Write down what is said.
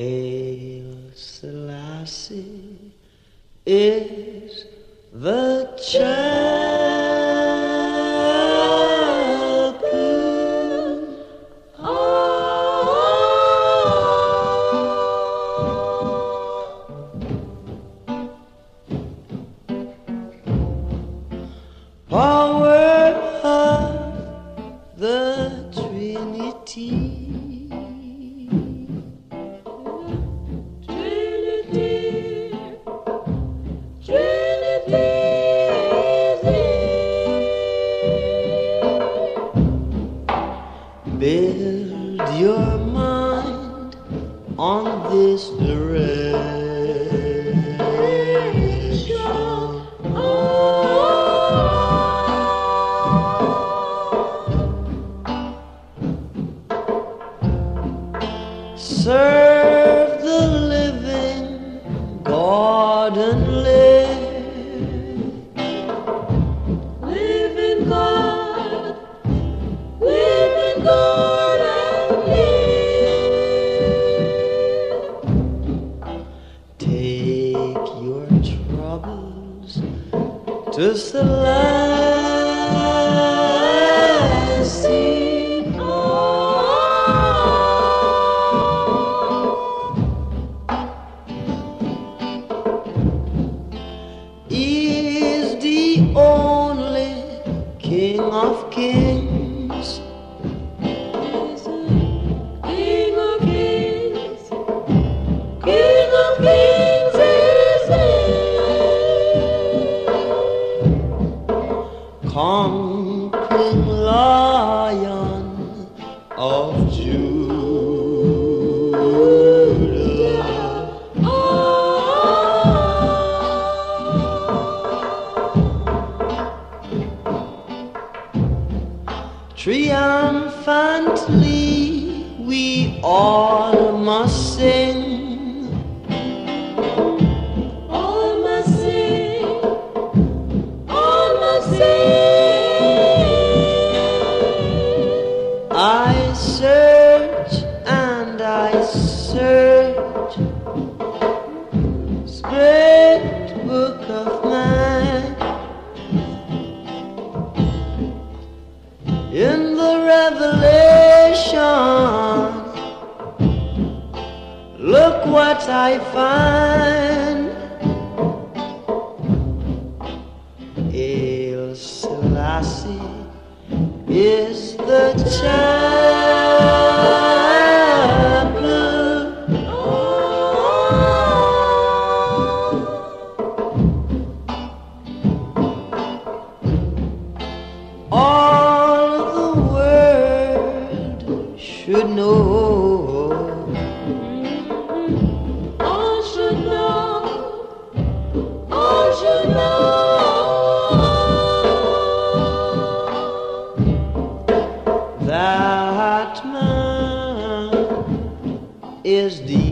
El Selassie is the champion. Power your mind on this direction. Serve the living God Take your troubles to Selassie. Conquering lion of Judah. Triumphantly, we all I search. Book of man. In the revelation, look what I find. Is the champion. should know. Should know. Should know. That man is the